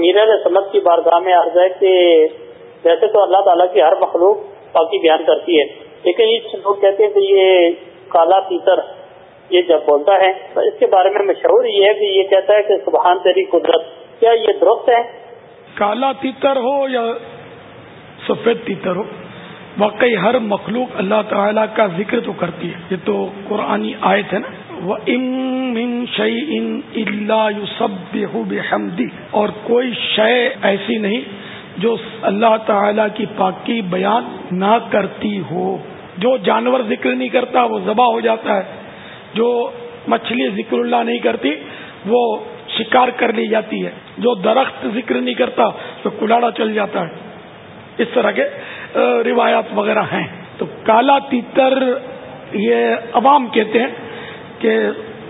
میرا سمت کی بارگاہ میں عرض ہے کہ ویسے تو اللہ تعالیٰ کی ہر مخلوق پاکی بیان کرتی ہے، لیکن یہ لوگ کہتے ہیں کہ یہ کالا تیتر، یہ جب بولتا ہے، تو اس کے بارے میں مشہور یہ ہے کہ یہ کہتا ہے کہ سبحان تیری قدرت، کیا یہ درست ہے؟ کالا تیتر ہو یا سفید تیتر ہو، واقعی ہر مخلوق اللہ تعالیٰ کا ذکر تو کرتی ہے۔ یہ تو قرآنی آیت ہے نا۔ وہ من شعی ان اللہ سب بحمدی اور کوئی شے ایسی نہیں جو اللہ تعالی کی پاکی بیان نہ کرتی ہو۔ جو جانور ذکر نہیں کرتا وہ ذبح ہو جاتا ہے۔ جو مچھلی ذکر اللہ نہیں کرتی وہ شکار کر لی جاتی ہے۔ جو درخت ذکر نہیں کرتا تو کلاڑا چل جاتا ہے۔ اس طرح کے روایات وغیرہ ہیں۔ تو کالا تیتر یہ عوام کہتے ہیں۔ کہ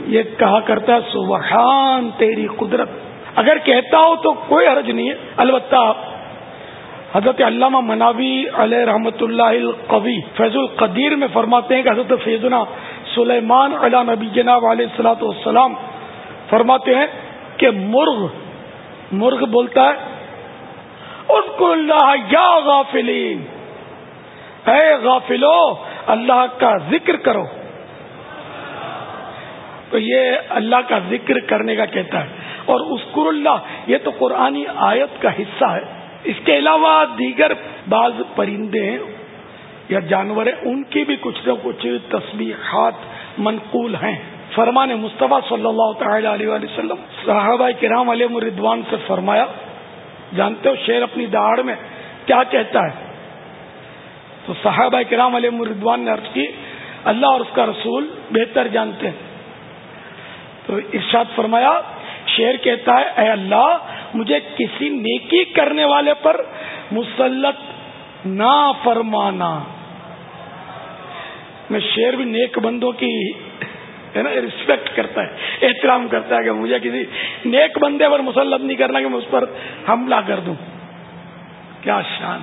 یہ کہا کرتا ہے، سبحان تیری قدرت. اگر کہتا ہو تو کوئی حرج نہیں ہے۔ البتہ حضرت علامہ مناوی علیہ رحمۃ اللہ القوی فیض القدیر میں فرماتے ہیں کہ حضرت فیضنا سلیمان علیہ نبی جناب علیہ السلاۃ والسلام فرماتے ہیں کہ مرغ مرغ بولتا ہے اس کو اللہ یا غافلین۔ اے غافلو، اللہ کا ذکر کرو۔ تو یہ اللہ کا ذکر کرنے کا کہتا ہے اور اسکر اللہ، یہ تو قرآنی آیت کا حصہ ہے۔ اس کے علاوہ دیگر بعض پرندے ہیں یا جانور ہیں، ان کی بھی کچھ نہ کچھ تصویرات منقول ہیں۔ فرمان مصطفیٰ صلی اللہ تعالی علیہ وسلم، صحابہ کرام علیہ مردوان سے فرمایا، جانتے ہو شیر اپنی دہاڑ میں کیا کہتا ہے؟ تو صحابہ کرام علیہ مردوان نے عرض کی، اللہ اور اس کا رسول بہتر جانتے ہیں۔ تو ارشاد فرمایا، شیر کہتا ہے، اے اللہ، مجھے کسی نیکی کرنے والے پر مسلط نہ فرمانا۔ میں شیر بھی نیک بندوں کی، ہے نا رسپیکٹ کرتا ہے، احترام کرتا ہے کہ مجھے کسی نیک بندے پر مسلط نہیں کرنا کہ میں اس پر حملہ کر دوں۔ کیا شان ہے۔